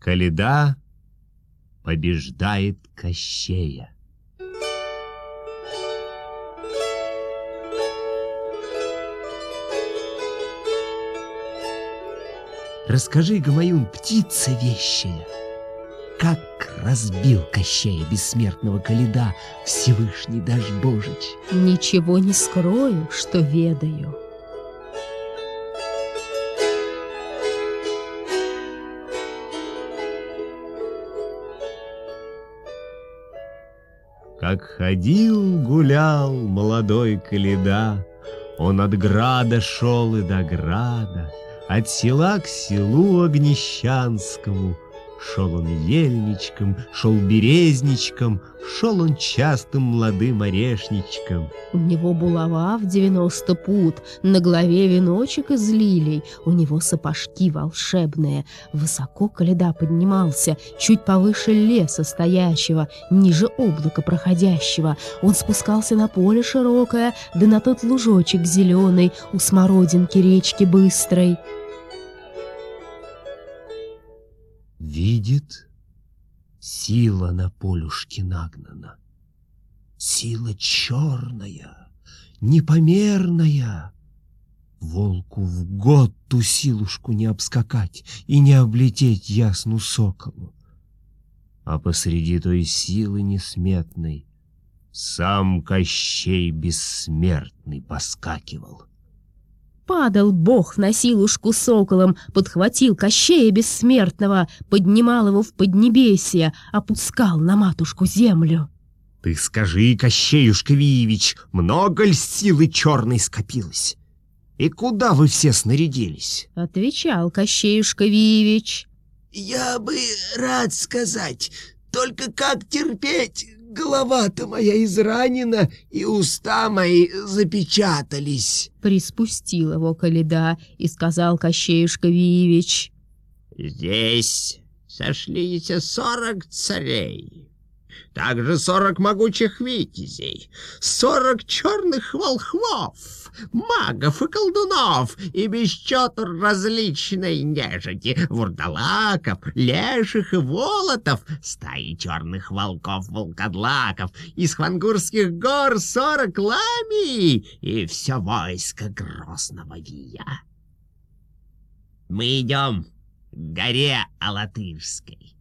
Каледа побеждает Кощея. Расскажи, Гамаюн, птица вещая, как разбил Кощея бессмертного Каледа Всевышний Дашь Божич. Ничего не скрою, что ведаю. Как ходил, гулял молодой Каледа, Он от града шел и до града, От села к селу Огнещанскому — Шел он ельничком, шел березничком, Шел он частым молодым орешничком. У него булава в девяносто пут, На голове веночек из лилий, У него сапожки волшебные. Высоко коляда поднимался, Чуть повыше леса стоящего, Ниже облака проходящего. Он спускался на поле широкое, Да на тот лужочек зеленый У смородинки речки быстрой. Видит, сила на полюшке нагнана. Сила черная, непомерная. Волку в год ту силушку не обскакать и не облететь ясну соколу. А посреди той силы несметной сам Кощей бессмертный поскакивал. Падал бог на силушку соколом, подхватил Кощея бессмертного, поднимал его в поднебесье, опускал на матушку землю. Ты скажи, Кощеюшка Виевич, много ль силы черной скопилось? И куда вы все снарядились? Отвечал Кощеюшка Виевич. Я бы рад сказать, только как терпеть, Голова-то моя изранена, и уста мои запечатались. Приспустил его Каледа и сказал Кощеюшка Виевич. Здесь сошлись сорок царей, также сорок могучих витязей, сорок черных волхвов, магов и колдунов и без счету различной нежити, вурдалаков, леших и волотов, стаи черных волков-волкодлаков, из хвангурских гор сорок ламий и все войско грозного вия. Мы идем к горе Алатырской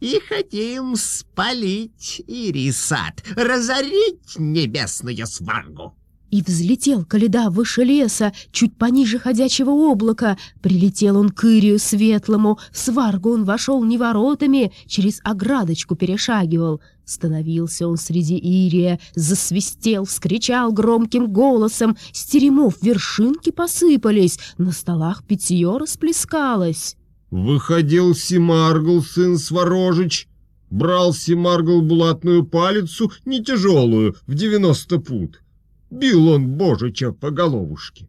и хотим спалить Ирисат, разорить небесную сваргу. И взлетел Каледа выше леса, чуть пониже ходячего облака. Прилетел он к Ирию светлому, в сваргу он вошел не воротами, через оградочку перешагивал. Становился он среди Ирия, засвистел, вскричал громким голосом. С теремов вершинки посыпались, на столах питье расплескалось. Выходил Симаргл, сын Сворожич, брал Симаргл булатную палицу, не тяжелую, в девяносто пут. Бил он Божича по головушке.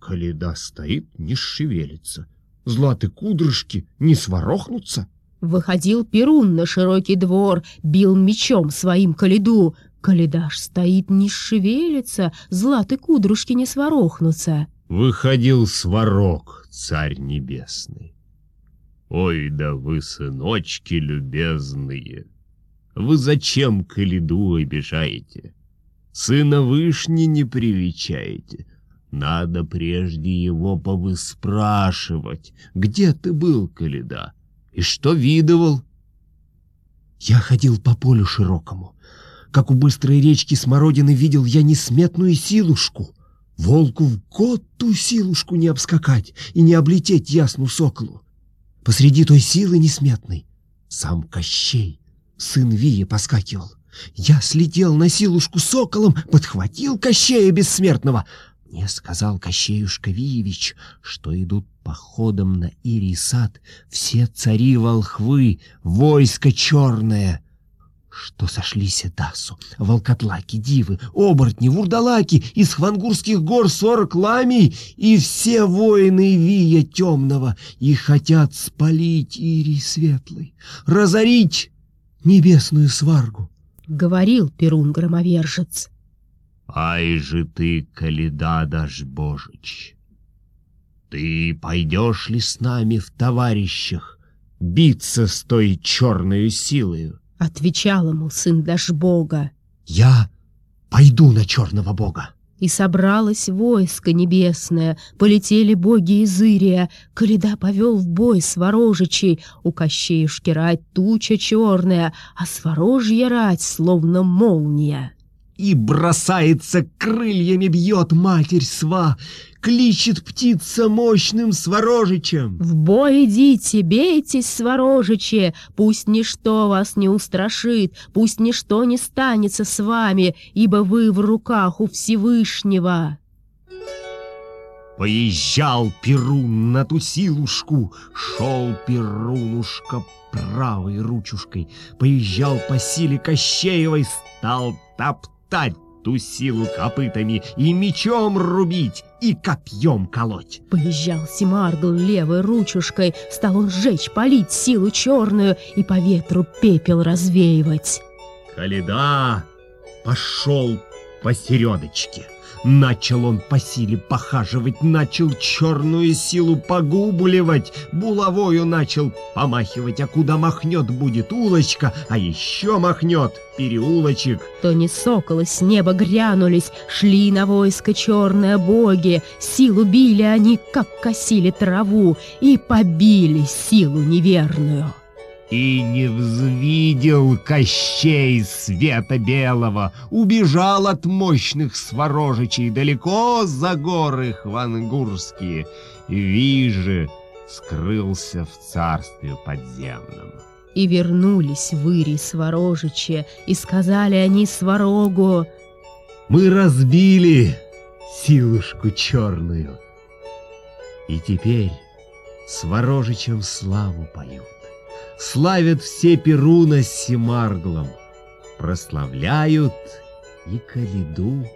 Каледа стоит, не шевелится. Златы кудрышки не сворохнутся. Выходил Перун на широкий двор, бил мечом своим Каледу. Каледаш стоит, не шевелится, златы кудрушки не сворохнутся. Выходил Сварог, царь небесный. Ой, да вы, сыночки любезные, вы зачем Каледу обижаете? Сына вышни не привечаете. Надо прежде его повыспрашивать. Где ты был, Каледа? И что видывал? Я ходил по полю широкому. Как у быстрой речки Смородины видел я несметную силушку. Волку в год ту силушку не обскакать и не облететь ясну соколу. Посреди той силы несметной сам Кощей, сын Вии, поскакивал. Я слетел на силушку соколом, подхватил Кощея бессмертного. Мне сказал Кощеюшка Виевич, что идут походом на Ирий сад все цари-волхвы, войско черное, что сошлись Эдасу, волкотлаки, дивы, оборотни, вурдалаки из хвангурских гор сорок ламий и все воины Вия темного и хотят спалить Ирий светлый, разорить небесную сваргу говорил Перун-громовержец. «Ай же ты, Каледа Дашбожич! Ты пойдешь ли с нами в товарищах биться с той черной силою? Отвечал ему сын Дашбога. Я пойду на черного бога. И собралось войско небесное, полетели боги из Ирия. Каледа повел в бой Сворожичей, у Кощеюшки рать туча черная, а Сворожья рать словно молния. И бросается, крыльями бьет матерь сва, кличет птица мощным сворожичем. В бой идите, бейтесь, Сворожичи, пусть ничто вас не устрашит, пусть ничто не станется с вами, ибо вы в руках у Всевышнего. Поезжал Перун на ту силушку, шел Перунушка правой ручушкой, поезжал по силе Кощеевой, стал топтать ту силу копытами и мечом рубить, и копьем колоть. Поезжал Симаргл левой ручушкой, стал он сжечь, палить силу черную и по ветру пепел развеивать. Каледа пошел посередочке. Начал он по силе похаживать, начал черную силу погубливать, булавою начал помахивать, а куда махнет будет улочка, а еще махнет переулочек. То не соколы с неба грянулись, шли на войско черные боги, силу били они, как косили траву, и побили силу неверную. И не взвидел Кощей света белого, убежал от мощных сворожичей далеко за горы хвангурские, виже скрылся в царстве подземном. И вернулись в Ири Сворожичи, и сказали они Сварогу, Мы разбили силушку черную, и теперь сворожичам славу поют. Славят все Перуна с Семарглом, прославляют и Калиду.